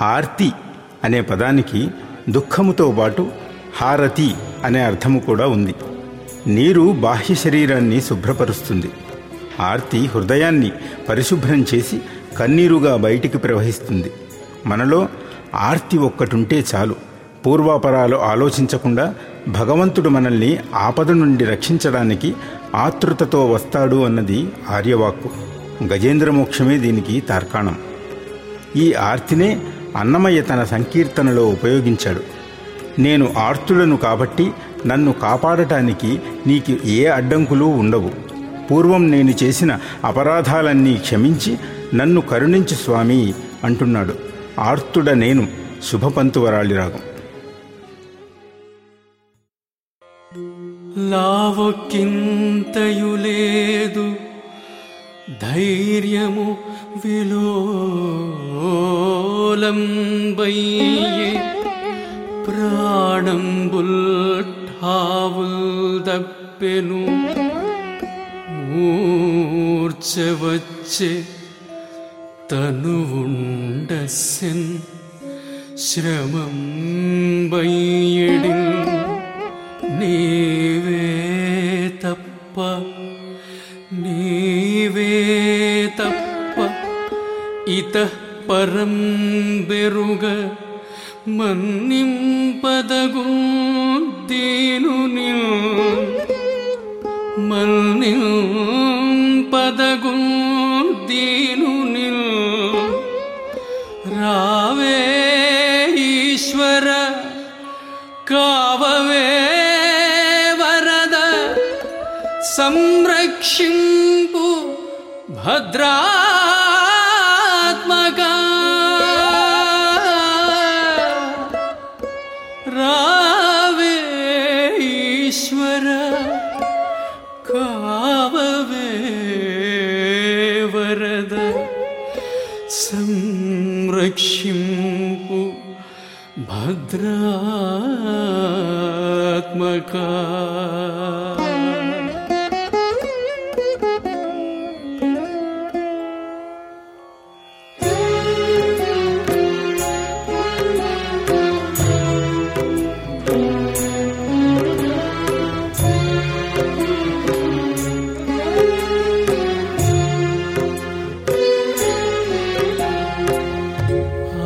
ఆర్తి అనే పదానికి దుఃఖముతో పాటు హారతి అనే అర్థము కూడా ఉంది. నీరు బాహ్య శరీరాన్ని శుభ్రపరుస్తుంది. ఆర్తి హృదయాన్ని పరిశుభ్రం చేసి కన్నీరుగా బయటికి ప్రవహిస్తుంది. మనలో ఆర్తి ఒక్కటుంటే చాలు. పూర్వాపరాలు ఆలోచించకుండా భగవంతుడు మనల్ని ఆపద నుండి రక్షించడానికి ఆతృతతో వస్తాడు అన్నది ఆర్యవాక్కు. గజేంద్ర మోక్షమే దీనికి తార్కాణం. ఈ ఆర్తినే అన్నమయ్య తన సంకీర్తనలో ఉపయోగించాడు. నేను ఆర్తుడను కాబట్టి నన్ను కాపాడటానికి నీకు ఏ అడ్డంకులు ఉండవు. పూర్వం నేను చేసిన అపరాధాలన్నీ క్షమించి నన్ను కరుణించు స్వామి అంటున్నాడు. ఆర్తుడ నేను శుభపంతువరాళి రాగం లావకింతయులేదు ధైర్యము విలో புலம்பையே பிராணம் புல்டாவுல் தப்பெனும் മൂർച്ച വച്ച് തനുവുണ്ട സെൻ ശ്രമം വൈയടി നീവേ തപ്പ നീവേ തപ്പ ഇത പരമ്പെറുക മന്നിംപതകുന്ദീനുനിൽ മന്നിൽ പതകുന്ദീനുനിൽ രാവേ ഈശ്വര കാവവേ വരദ സംരക്ഷിംപു ഭദ്രാത്മക रक्षिम्पु भद्रात्मका।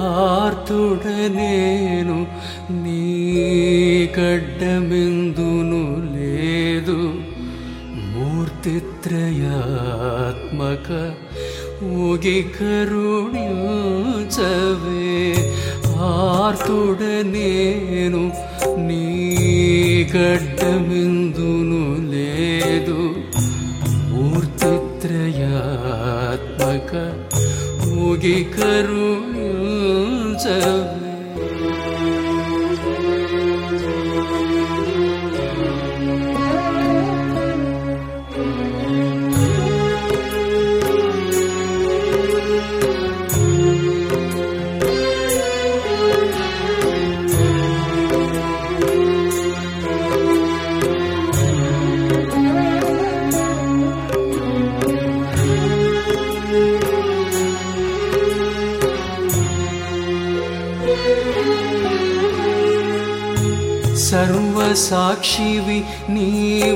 ఆర్తుడ నేను నీ గడ్డమెందును లేదు. మూర్తిత్రయాత్మక ఊగి కరుణించవే. ఆర్తుడ నేను నీ గడ్డమెందును లేదు. మూర్తిత్రయాత్మక ఊగి of सर्वसाक्षिवि नी